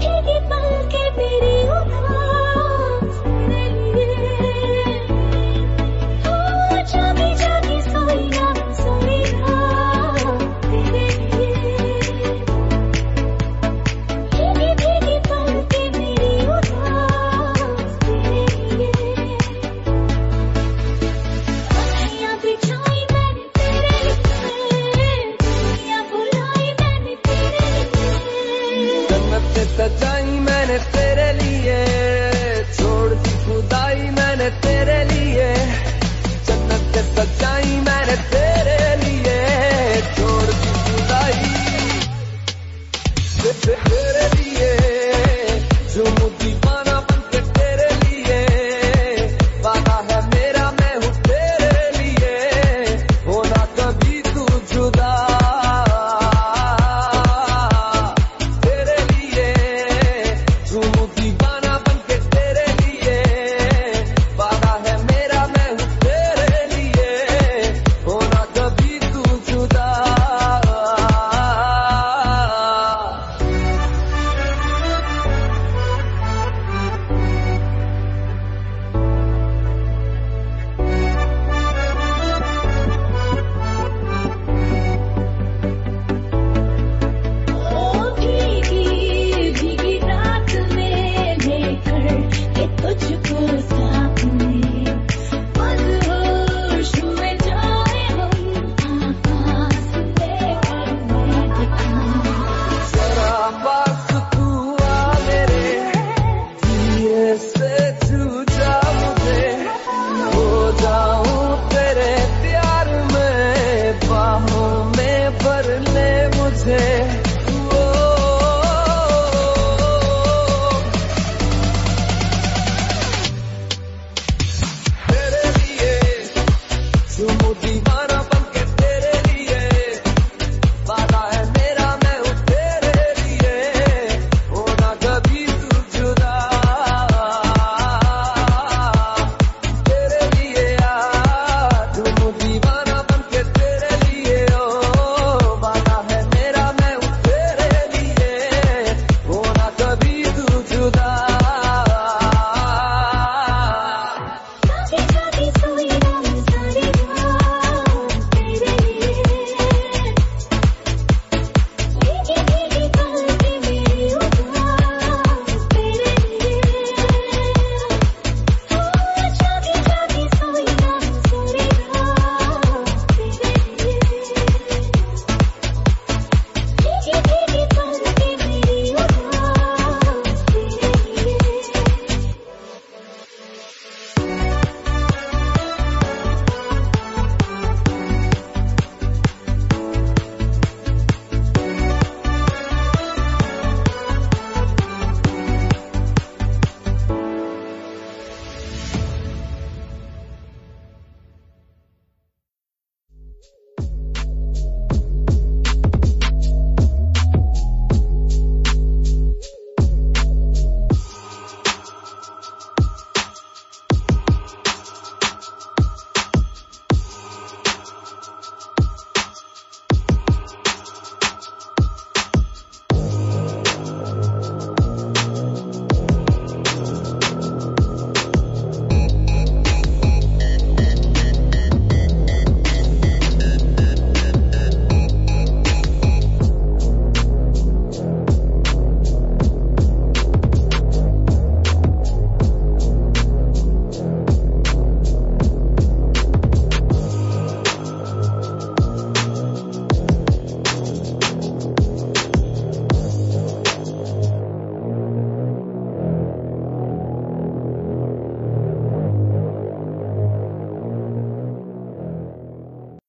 रखेगी पल के मेरी से सजाई मैंने तेरे लिए। छोड़ दी खुदाई मैंने तेरे लिए। जन्नत से सजाई मैंने तेरे